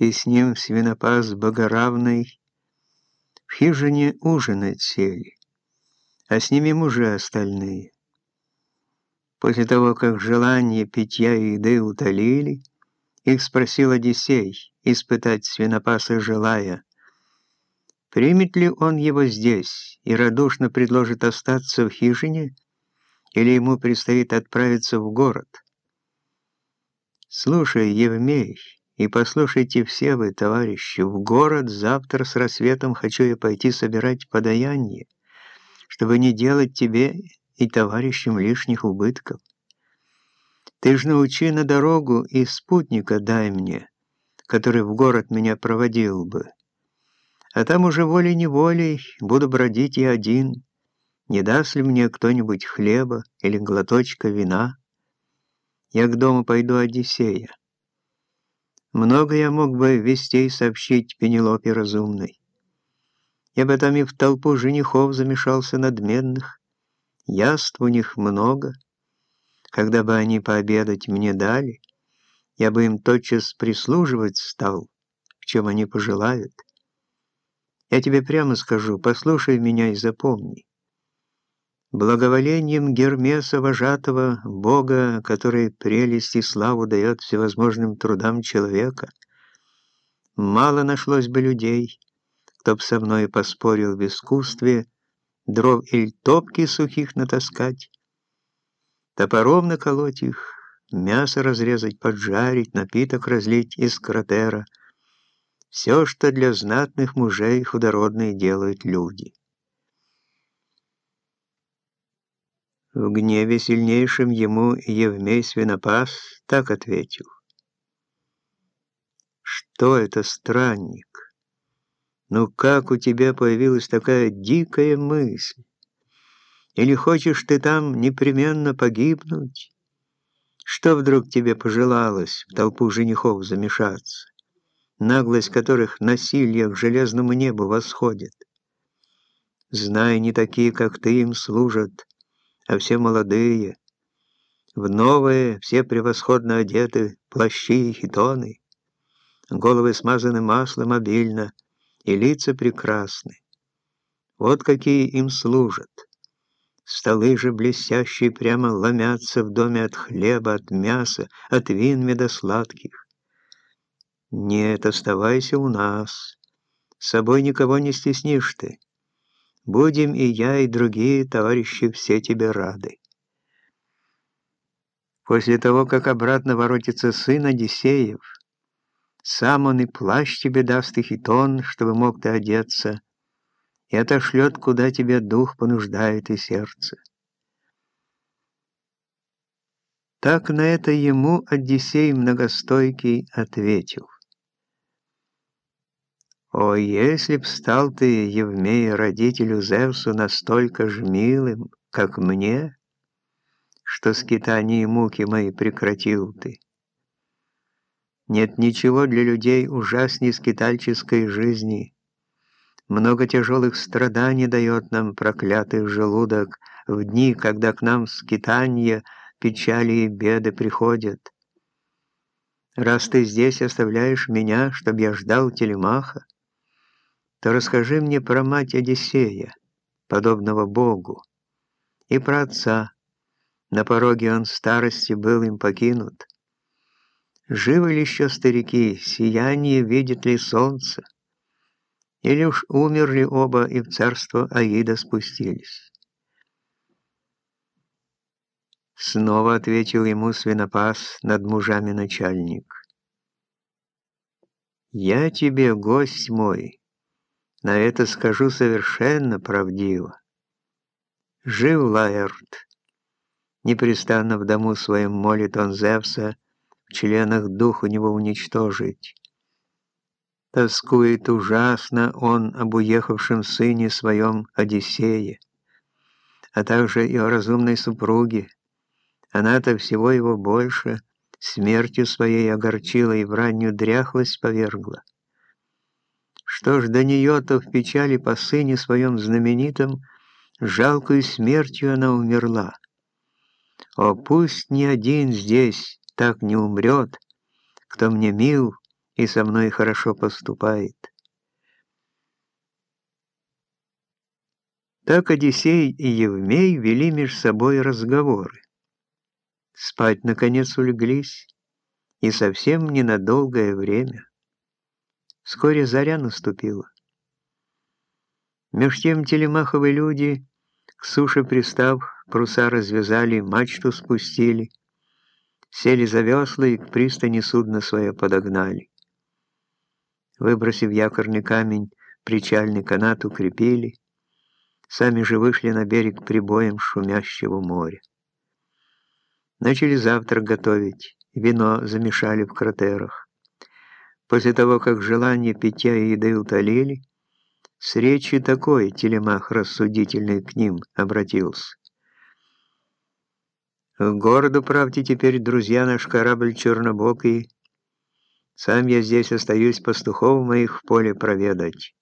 и с ним свинопас богоравный в хижине ужинать сели, а с ними мужи остальные. После того, как желание питья и еды утолили, их спросил Одиссей, испытать свинопаса желая, примет ли он его здесь и радушно предложит остаться в хижине, или ему предстоит отправиться в город. Слушай, Евмей, и послушайте все вы, товарищи, в город завтра с рассветом хочу я пойти собирать подаяние, чтобы не делать тебе и товарищам лишних убытков. Ты ж научи на дорогу и спутника дай мне, который в город меня проводил бы. А там уже волей-неволей буду бродить и один. Не даст ли мне кто-нибудь хлеба или глоточка вина? Я к дому пойду Одиссея. Много я мог бы вестей сообщить Пенелопе разумной. Я бы там и в толпу женихов замешался надменных, Яств у них много. Когда бы они пообедать мне дали, я бы им тотчас прислуживать стал, в чем они пожелают. Я тебе прямо скажу, послушай меня и запомни. Благоволением Гермеса вожатого, Бога, который прелесть и славу дает всевозможным трудам человека, мало нашлось бы людей, кто б со мной поспорил в искусстве, дров или топки сухих натаскать, топором наколоть их, мясо разрезать, поджарить, напиток разлить из кратера. Все, что для знатных мужей худородные делают люди. В гневе сильнейшем ему Евмей Свинопас так ответил. «Что это, странник? Ну как у тебя появилась такая дикая мысль? Или хочешь ты там непременно погибнуть? Что вдруг тебе пожелалось в толпу женихов замешаться, наглость которых насилие к железному небу восходит? Знай, не такие, как ты, им служат, а все молодые, в новые, все превосходно одеты, плащи и хитоны, головы смазаны маслом обильно, и лица прекрасны. Вот какие им служат. Столы же блестящие прямо ломятся в доме от хлеба, от мяса, от вин медосладких. Нет, оставайся у нас. С собой никого не стеснишь ты. Будем и я, и другие товарищи все тебе рады. После того, как обратно воротится сын Одиссеев, сам он и плащ тебе даст, и хитон, чтобы мог ты одеться, и отошлет, куда тебе дух понуждает и сердце. Так на это ему Одиссей многостойкий ответил. «О, если б стал ты, Евмей, родителю Зевсу настолько ж милым, как мне, что скитания и муки мои прекратил ты!» Нет ничего для людей ужасней скитальческой жизни. Много тяжелых страданий дает нам проклятый желудок в дни, когда к нам скитания, печали и беды приходят. Раз ты здесь оставляешь меня, чтоб я ждал телемаха, то расскажи мне про мать Одиссея, подобного Богу, и про отца. На пороге он старости был им покинут. Живы ли еще старики, сияние видит ли солнце? Или уж умерли оба и в царство Аида спустились? Снова ответил ему свинопас над мужами начальник. «Я тебе, гость мой, на это скажу совершенно правдиво. Жив Лаэрт, непрестанно в дому своем молит он Зевса, членах дух у него уничтожить. Тоскует ужасно он об уехавшем сыне своем Одиссее, а также и о разумной супруге. Она-то всего его больше, смертью своей огорчила и в раннюю дряхлость повергла. Что ж до нее-то в печали по сыне своем знаменитом, жалкую смертью она умерла. О, пусть ни один здесь так не умрет, кто мне мил и со мной хорошо поступает. Так Одиссей и Евмей вели между собой разговоры. Спать, наконец, улеглись, и совсем ненадолгое время. Вскоре заря наступила. Меж тем телемаховые люди, к суше пристав, паруса развязали, мачту спустили, сели за весла и к пристани судно свое подогнали. Выбросив якорный камень, причальный канат укрепили, сами же вышли на берег прибоем шумящего моря. Начали завтрак готовить, вино замешали в кратерах. После того, как желание питья и еды утолили, с речи такой телемах рассудительный к ним обратился. К городу, правьте теперь, друзья, наш корабль чернобокий. Сам я здесь остаюсь пастухов моих в поле проведать.